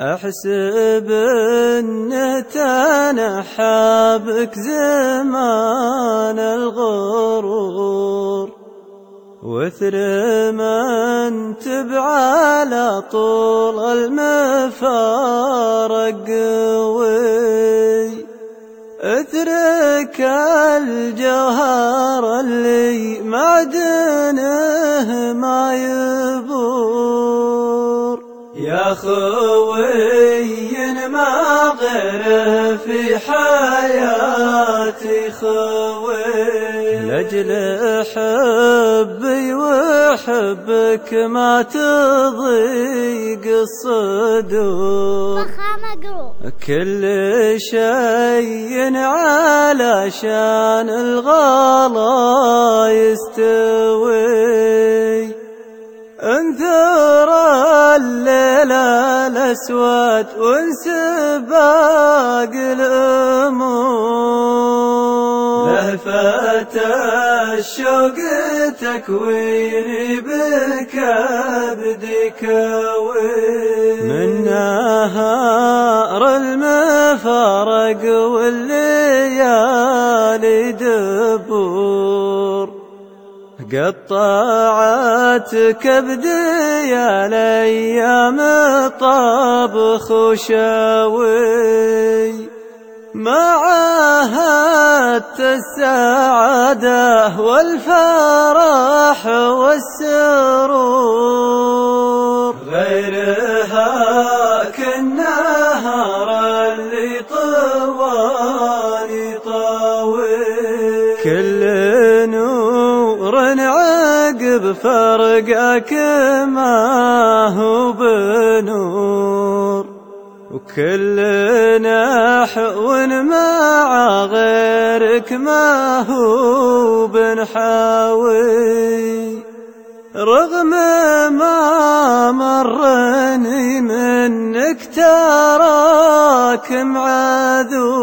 أحسب إن تنحى بك زمان الغرور وثر من تبع على طول المفارق قوي أترك الجوهر اللي معدنه ما يبور. خوي ما غير في حياتي خوي لجل حبي وحبك ما تضيق الصدور. كل شيء علشان الغلا يستوي. الليل الاسود وانسباق الأمور. لهفة الشوق تكويني بكبدي كوي من نهار المفارق والليالي دبور. قطعت كبدي الأيام طابخ وشاوي ما عاهدت السعادة والفرح والسرور. غيرها كالنهار اللي طواني طاوي. كل عقب فرقك ما هو بنور وكل نحو مع غيرك ما هو بنحاوي رغم ما مرني منك تراك معذور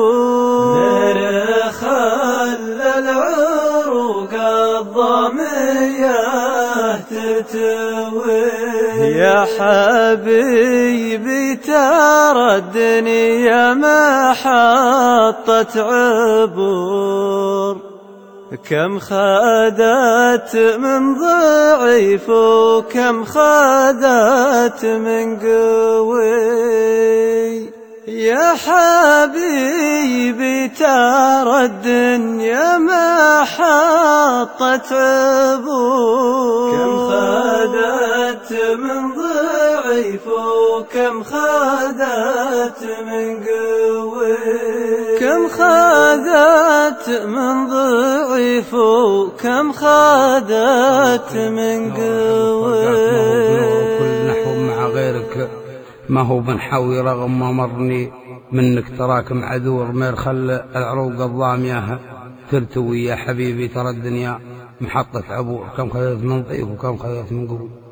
يا حبيبي ترى الدنيا محطة عبور. كم خذت من ضعيف وكم خذت من قوي. يا حبيبي ترى الدنيا محطة عبور. كم خذت من ضعيف وكم خذت من قوي؟ كم خذت من ضعيف وكم خذت من قوي؟ كل نحو مع غيرك ما هو بنحوي رغم ما مرني منك تراك معذور مير خل العروق الضامية ترتوي يا حبيبي ترى الدنيا محطة عبور كم خذت من ضيف وكم خذت من قبول